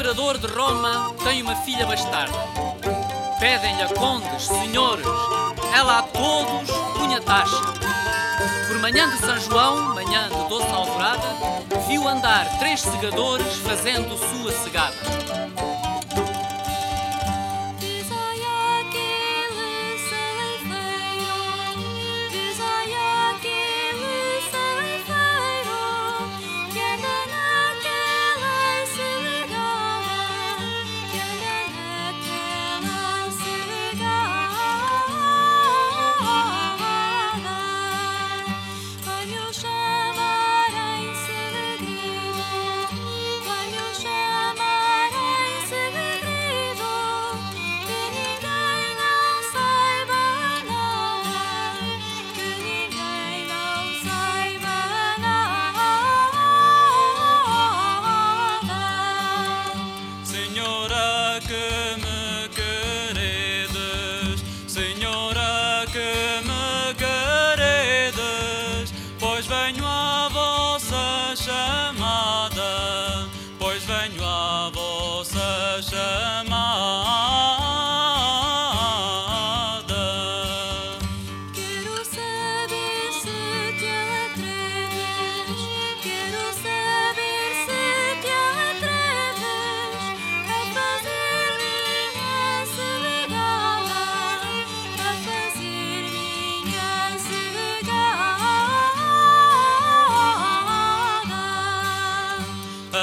imperador de Roma tem uma filha bastarda. Pedem-lhe a condes, senhores, ela a todos punha taxa. Por manhã de São João, manhã de doce alvorada, viu andar três segadores fazendo sua segada.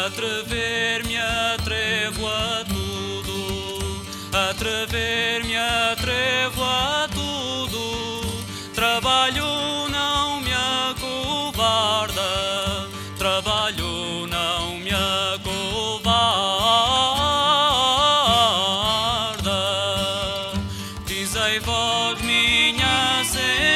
Atrever-me, atrevo a tudo. Atrever-me, atrevo a tudo. Trabalho não me acovarda. Trabalho não me acovarda. Dizei vós, minha senhora,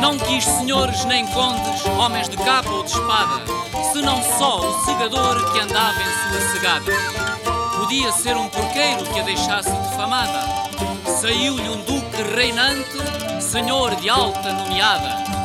Não quis senhores nem condes, homens de capa ou de espada, senão só o segador que andava em sua segada. Podia ser um porqueiro que a deixasse defamada. Saiu-lhe um duque reinante, senhor de alta nomeada.